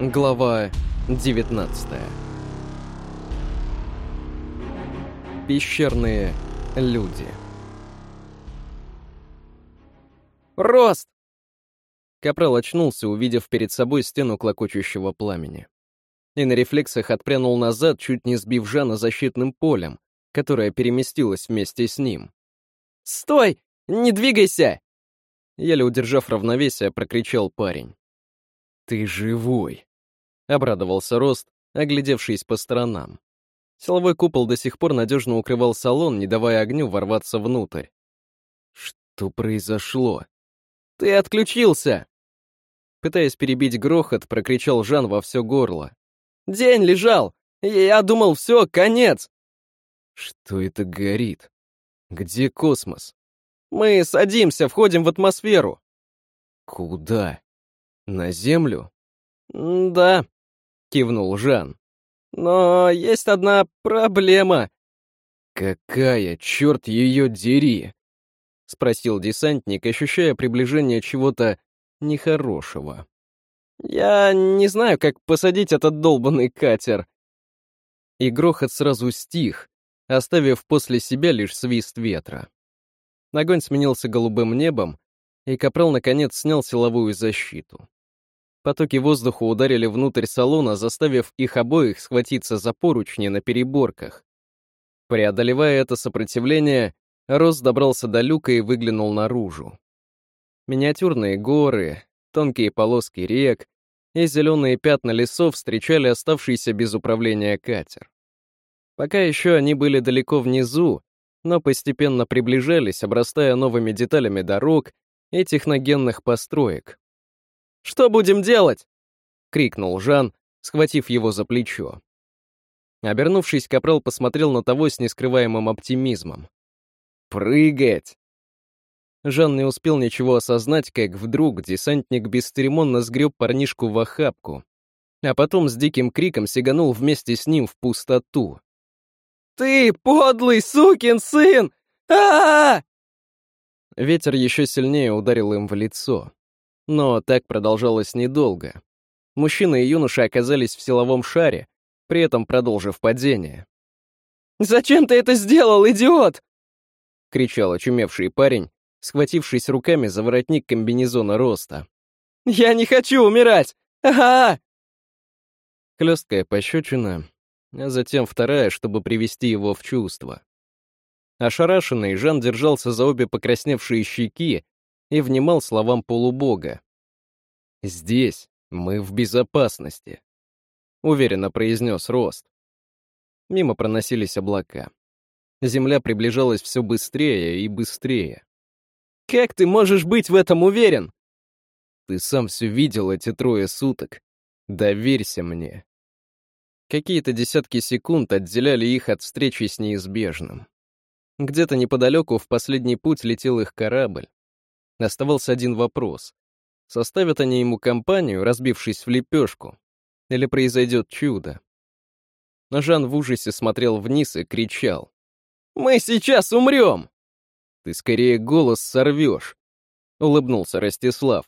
Глава 19 Пещерные люди «Рост!» Капрал очнулся, увидев перед собой стену клокочущего пламени. И на рефлексах отпрянул назад, чуть не сбив Жана защитным полем, которое переместилось вместе с ним. «Стой! Не двигайся!» Еле удержав равновесие, прокричал парень. «Ты живой!» — обрадовался Рост, оглядевшись по сторонам. Силовой купол до сих пор надежно укрывал салон, не давая огню ворваться внутрь. «Что произошло?» «Ты отключился!» Пытаясь перебить грохот, прокричал Жан во все горло. «День лежал! Я думал, все, конец!» «Что это горит? Где космос?» «Мы садимся, входим в атмосферу». «Куда?» «На Землю?» «Да», — кивнул Жан. «Но есть одна проблема». «Какая, черт ее дери?» — спросил десантник, ощущая приближение чего-то нехорошего. «Я не знаю, как посадить этот долбанный катер». И грохот сразу стих, оставив после себя лишь свист ветра. Огонь сменился голубым небом, и Капрал наконец снял силовую защиту. Потоки воздуха ударили внутрь салона, заставив их обоих схватиться за поручни на переборках. Преодолевая это сопротивление, Рос добрался до люка и выглянул наружу. Миниатюрные горы, тонкие полоски рек и зеленые пятна лесов встречали оставшийся без управления катер. Пока еще они были далеко внизу, но постепенно приближались, обрастая новыми деталями дорог и техногенных построек, что будем делать?» — крикнул Жан, схватив его за плечо. Обернувшись, Капрал посмотрел на того с нескрываемым оптимизмом. «Прыгать!» Жан не успел ничего осознать, как вдруг десантник бесцеремонно сгреб парнишку в охапку, а потом с диким криком сиганул вместе с ним в пустоту. «Ты подлый сукин сын! а, -а, -а Ветер еще сильнее ударил им в лицо. Но так продолжалось недолго. Мужчина и юноша оказались в силовом шаре, при этом продолжив падение. «Зачем ты это сделал, идиот?» — кричал очумевший парень, схватившись руками за воротник комбинезона роста. «Я не хочу умирать! Ага!» Хлесткая пощечина, а затем вторая, чтобы привести его в чувство. Ошарашенный, Жан держался за обе покрасневшие щеки и внимал словам полубога. «Здесь мы в безопасности», — уверенно произнес Рост. Мимо проносились облака. Земля приближалась все быстрее и быстрее. «Как ты можешь быть в этом уверен?» «Ты сам все видел эти трое суток. Доверься мне». Какие-то десятки секунд отделяли их от встречи с неизбежным. Где-то неподалеку в последний путь летел их корабль. Оставался один вопрос. Составят они ему компанию, разбившись в лепешку? Или произойдет чудо? Но Жан в ужасе смотрел вниз и кричал. «Мы сейчас умрем!» «Ты скорее голос сорвешь», — улыбнулся Ростислав.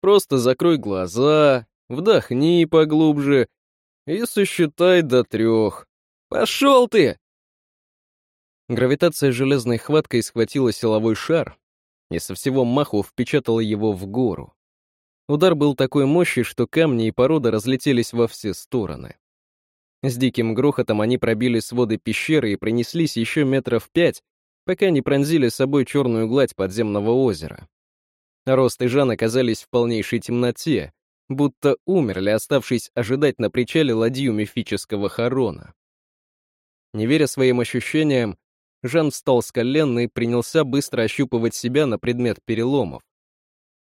«Просто закрой глаза, вдохни поглубже и сосчитай до трех. Пошел ты!» Гравитация железной хваткой схватила силовой шар, и со всего маху впечатала его в гору. Удар был такой мощи, что камни и порода разлетелись во все стороны. С диким грохотом они пробили своды пещеры и пронеслись еще метров пять, пока не пронзили собой черную гладь подземного озера. Рост и Жан оказались в полнейшей темноте, будто умерли, оставшись ожидать на причале ладью мифического Харона. Не веря своим ощущениям, Жан встал с колен и принялся быстро ощупывать себя на предмет переломов.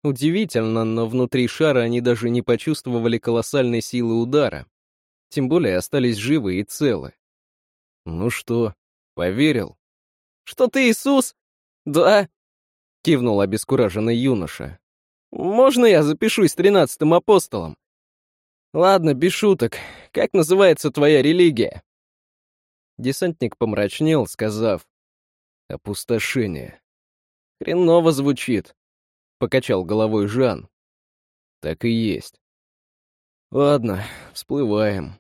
Удивительно, но внутри шара они даже не почувствовали колоссальной силы удара. Тем более остались живы и целы. «Ну что, поверил?» «Что ты Иисус?» «Да», — кивнул обескураженный юноша. «Можно я запишусь тринадцатым апостолом?» «Ладно, без шуток. Как называется твоя религия?» Десантник помрачнел, сказав «Опустошение». «Хреново звучит», — покачал головой Жан. «Так и есть». Ладно, всплываем.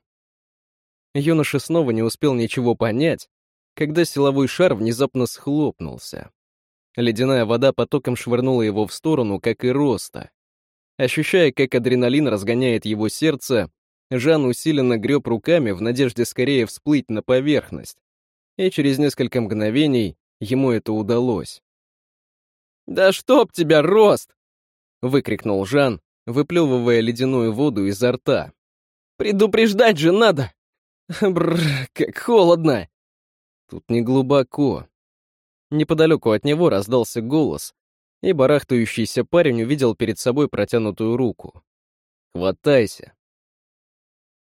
Юноша снова не успел ничего понять, когда силовой шар внезапно схлопнулся. Ледяная вода потоком швырнула его в сторону, как и роста. Ощущая, как адреналин разгоняет его сердце, Жан усиленно греб руками в надежде скорее всплыть на поверхность. И через несколько мгновений ему это удалось. «Да чтоб тебя, Рост!» — выкрикнул Жан, выплевывая ледяную воду изо рта. «Предупреждать же надо! Бррр, как холодно!» Тут не глубоко. Неподалеку от него раздался голос, и барахтающийся парень увидел перед собой протянутую руку. «Хватайся!»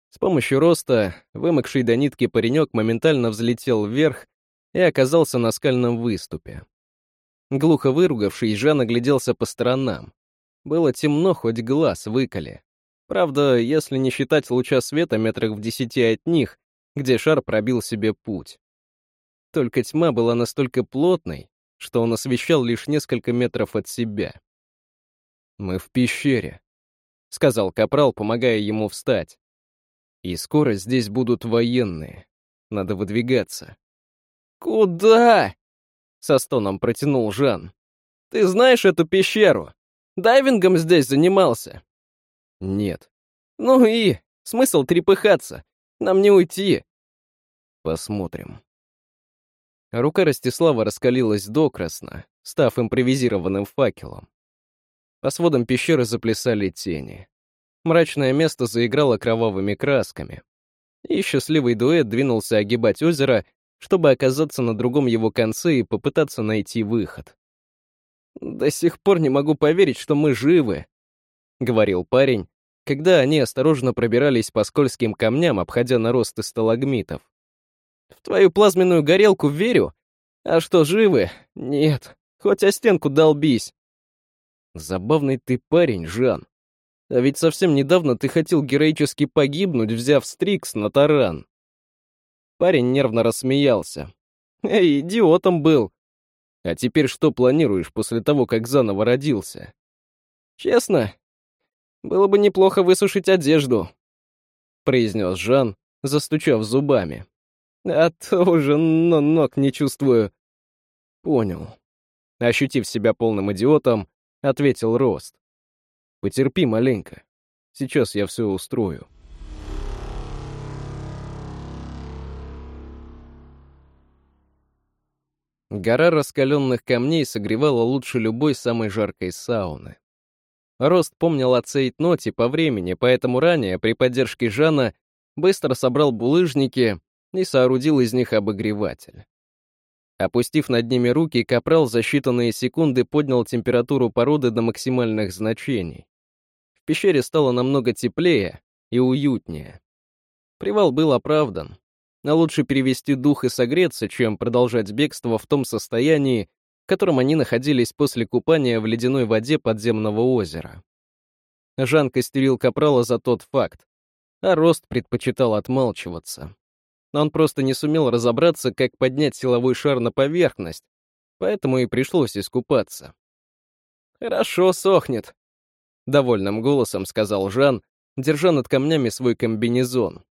С помощью роста вымокший до нитки паренек моментально взлетел вверх и оказался на скальном выступе. Глухо выругавшись, Жан огляделся по сторонам. Было темно, хоть глаз выколи. Правда, если не считать луча света метрах в десяти от них, где шар пробил себе путь. Только тьма была настолько плотной, что он освещал лишь несколько метров от себя. «Мы в пещере», — сказал Капрал, помогая ему встать. «И скоро здесь будут военные. Надо выдвигаться». «Куда?» — со стоном протянул Жан. «Ты знаешь эту пещеру? Дайвингом здесь занимался?» «Нет». «Ну и? Смысл трепыхаться? Нам не уйти». «Посмотрим». Рука Ростислава раскалилась докрасно, став импровизированным факелом. По сводам пещеры заплясали тени. Мрачное место заиграло кровавыми красками. И счастливый дуэт двинулся огибать озеро, чтобы оказаться на другом его конце и попытаться найти выход. «До сих пор не могу поверить, что мы живы», — говорил парень, когда они осторожно пробирались по скользким камням, обходя наросты сталагмитов. «В твою плазменную горелку верю, а что, живы? Нет, хоть о стенку долбись». «Забавный ты парень, Жан. А ведь совсем недавно ты хотел героически погибнуть, взяв Стрикс на таран». Парень нервно рассмеялся. «Эй, идиотом был. А теперь что планируешь после того, как заново родился? Честно, было бы неплохо высушить одежду, произнес Жан, застучав зубами. А то уже но ног не чувствую. Понял. Ощутив себя полным идиотом, ответил Рост. Потерпи маленько. Сейчас я все устрою. Гора раскаленных камней согревала лучше любой самой жаркой сауны. Рост помнил о цейтноте по времени, поэтому ранее, при поддержке Жана, быстро собрал булыжники и соорудил из них обогреватель. Опустив над ними руки, Капрал за считанные секунды поднял температуру породы до максимальных значений. В пещере стало намного теплее и уютнее. Привал был оправдан. Но лучше перевести дух и согреться, чем продолжать бегство в том состоянии, в котором они находились после купания в ледяной воде подземного озера. Жан костерил Капрала за тот факт, а Рост предпочитал отмалчиваться. Он просто не сумел разобраться, как поднять силовой шар на поверхность, поэтому и пришлось искупаться. «Хорошо сохнет», — довольным голосом сказал Жан, держа над камнями свой комбинезон.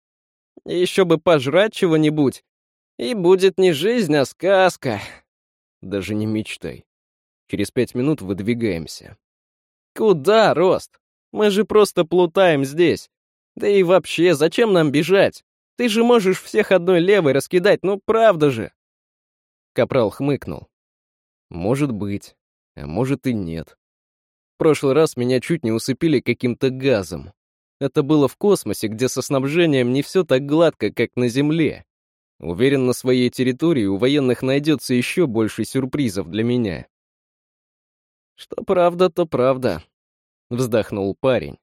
Еще бы пожрать чего-нибудь, и будет не жизнь, а сказка. Даже не мечтай. Через пять минут выдвигаемся. Куда, Рост? Мы же просто плутаем здесь. Да и вообще, зачем нам бежать? Ты же можешь всех одной левой раскидать, ну правда же. Капрал хмыкнул. Может быть, а может и нет. В прошлый раз меня чуть не усыпили каким-то газом. Это было в космосе, где со снабжением не все так гладко, как на Земле. Уверен, на своей территории у военных найдется еще больше сюрпризов для меня. «Что правда, то правда», — вздохнул парень.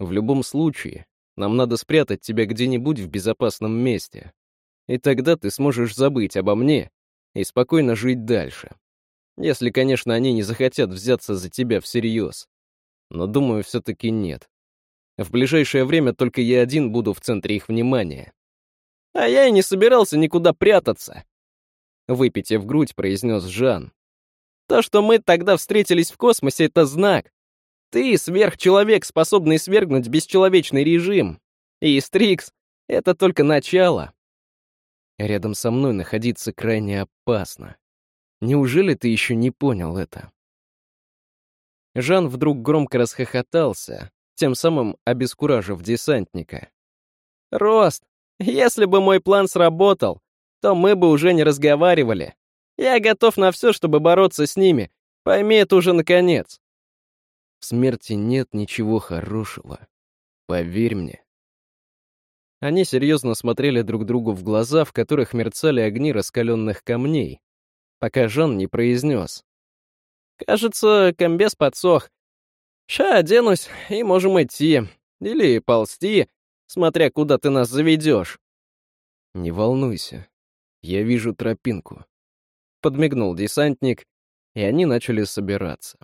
«В любом случае, нам надо спрятать тебя где-нибудь в безопасном месте. И тогда ты сможешь забыть обо мне и спокойно жить дальше. Если, конечно, они не захотят взяться за тебя всерьез. Но, думаю, все-таки нет. В ближайшее время только я один буду в центре их внимания. А я и не собирался никуда прятаться. Выпитив грудь, произнес Жан. То, что мы тогда встретились в космосе, это знак. Ты — сверхчеловек, способный свергнуть бесчеловечный режим. И Стрикс — это только начало. Рядом со мной находиться крайне опасно. Неужели ты еще не понял это? Жан вдруг громко расхохотался, тем самым обескуражив десантника. «Рост, если бы мой план сработал, то мы бы уже не разговаривали. Я готов на все, чтобы бороться с ними. Пойми это уже наконец». В смерти нет ничего хорошего. Поверь мне. Они серьезно смотрели друг другу в глаза, в которых мерцали огни раскаленных камней, пока Жан не произнес. «Кажется, комбез подсох. Ща оденусь, и можем идти. Или ползти, смотря куда ты нас заведешь». «Не волнуйся, я вижу тропинку», — подмигнул десантник, и они начали собираться.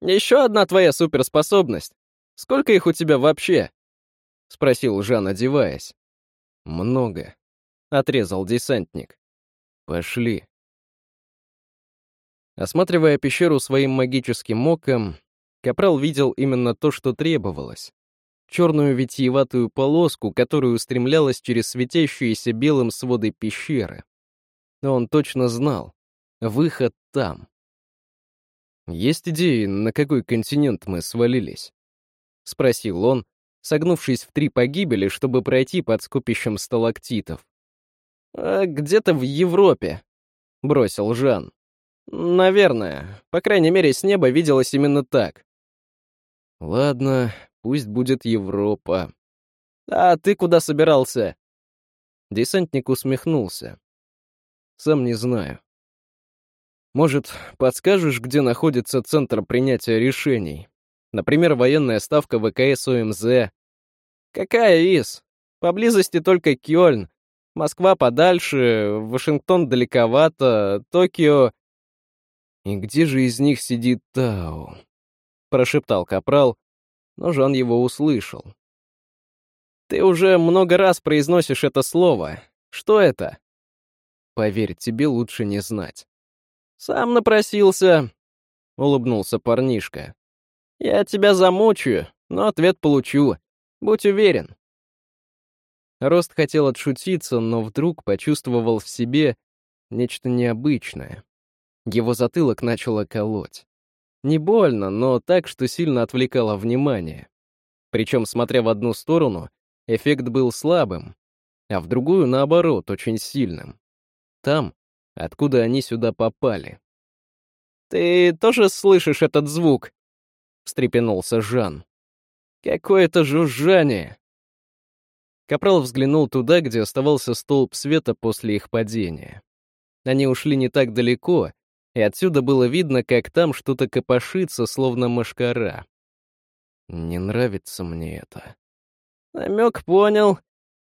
«Еще одна твоя суперспособность. Сколько их у тебя вообще?» — спросил Жан, одеваясь. «Много», — отрезал десантник. «Пошли». Осматривая пещеру своим магическим оком, Капрал видел именно то, что требовалось. Черную витиеватую полоску, которая устремлялась через светящиеся белым своды пещеры. Но он точно знал. Выход там. «Есть идеи, на какой континент мы свалились?» — спросил он, согнувшись в три погибели, чтобы пройти под скопищем сталактитов. «А «Где-то в Европе», — бросил Жан. «Наверное. По крайней мере, с неба виделось именно так». «Ладно, пусть будет Европа». «А ты куда собирался?» Десантник усмехнулся. «Сам не знаю. Может, подскажешь, где находится центр принятия решений? Например, военная ставка ВКС ОМЗ. Какая ИС? Поблизости только Кёльн. Москва подальше, Вашингтон далековато, Токио... И где же из них сидит Тау? Прошептал Капрал, но Жан его услышал. Ты уже много раз произносишь это слово. Что это? Поверь, тебе лучше не знать. «Сам напросился», — улыбнулся парнишка. «Я тебя замучаю, но ответ получу. Будь уверен». Рост хотел отшутиться, но вдруг почувствовал в себе нечто необычное. Его затылок начало колоть. Не больно, но так, что сильно отвлекало внимание. Причем, смотря в одну сторону, эффект был слабым, а в другую, наоборот, очень сильным. Там, Откуда они сюда попали? «Ты тоже слышишь этот звук?» — встрепенулся Жан. «Какое-то жужжание!» Капрал взглянул туда, где оставался столб света после их падения. Они ушли не так далеко, и отсюда было видно, как там что-то копошится, словно мошкара. Не нравится мне это. Намек понял.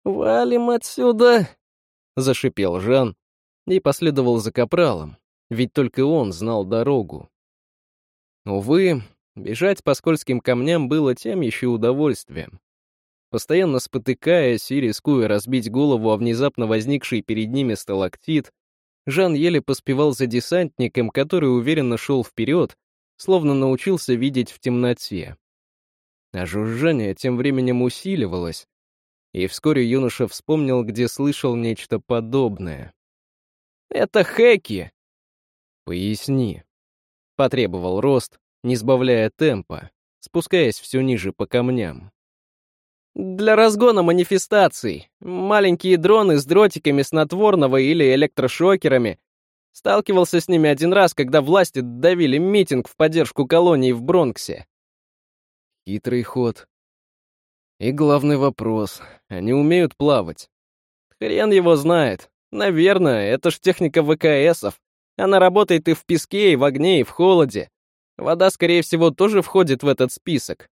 «Валим отсюда!» — зашипел Жан, и последовал за капралом, ведь только он знал дорогу. Увы, бежать по скользким камням было тем еще удовольствием. Постоянно спотыкаясь и рискуя разбить голову о внезапно возникший перед ними сталактит, Жан еле поспевал за десантником, который уверенно шел вперед, словно научился видеть в темноте. А жужжание тем временем усиливалось, и вскоре юноша вспомнил, где слышал нечто подобное. Это хэки!» «Поясни», — потребовал Рост, не сбавляя темпа, спускаясь все ниже по камням. «Для разгона манифестаций. Маленькие дроны с дротиками снотворного или электрошокерами. Сталкивался с ними один раз, когда власти давили митинг в поддержку колонии в Бронксе». Хитрый ход. И главный вопрос. Они умеют плавать? Хрен его знает. Наверное, это ж техника ВКСов. Она работает и в песке, и в огне, и в холоде. Вода, скорее всего, тоже входит в этот список.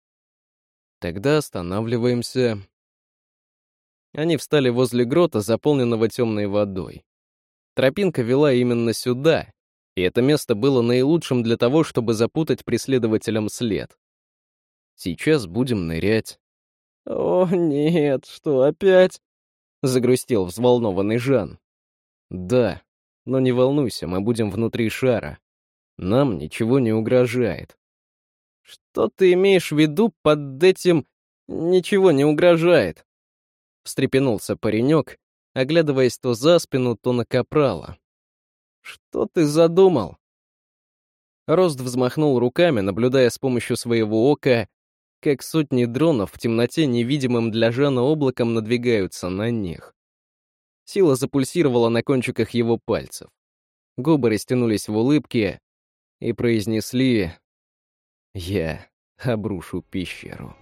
Тогда останавливаемся. Они встали возле грота, заполненного темной водой. Тропинка вела именно сюда, и это место было наилучшим для того, чтобы запутать преследователям след. Сейчас будем нырять. «О, нет, что опять?» — загрустил взволнованный Жан. Да, но не волнуйся, мы будем внутри шара. Нам ничего не угрожает. «Что ты имеешь в виду под этим «Ничего не угрожает», — встрепенулся паренек, оглядываясь то за спину, то на капрала. «Что ты задумал?» Рост взмахнул руками, наблюдая с помощью своего ока, как сотни дронов в темноте невидимым для Жана облаком надвигаются на них. Сила запульсировала на кончиках его пальцев. Губы растянулись в улыбке и произнесли «Я обрушу пещеру».